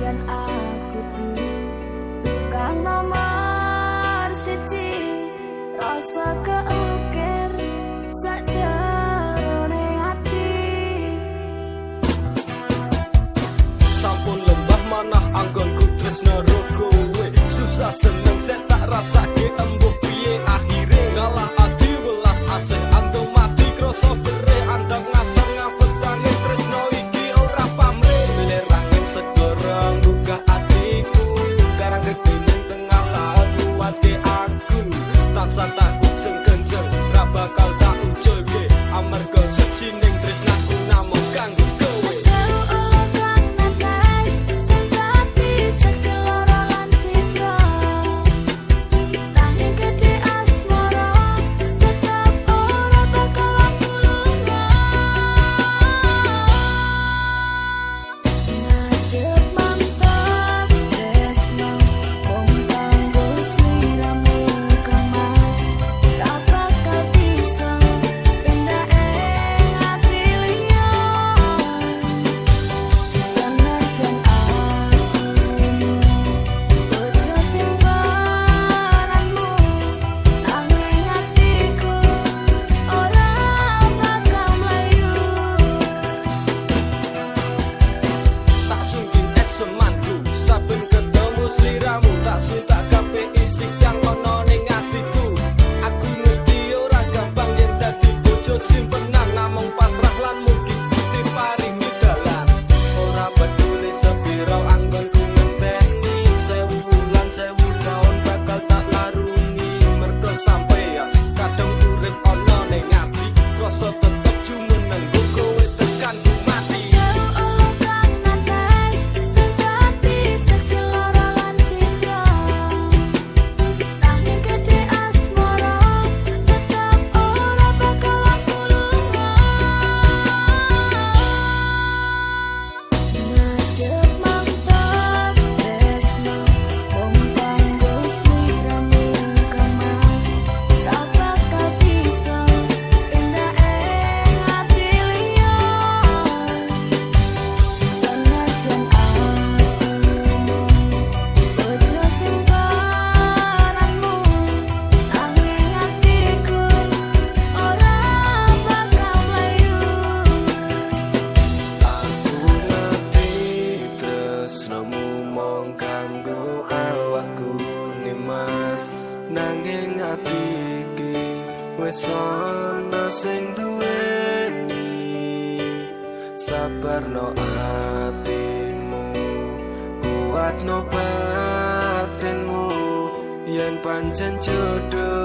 Sen aku tuh. Tukang nomor siji. Rasa keukir saja hati Sampun lembah manah anggonku tresno roko we. Susah seneng sen tak rasa ke embuh piye. Akhire kalah ati welas asih antum mati. Kroso bere antuk ngasang ngapetane tresno ataques. wis ana sing duweni sabarno atimu kuatno batinmu. Yen pancen jodoh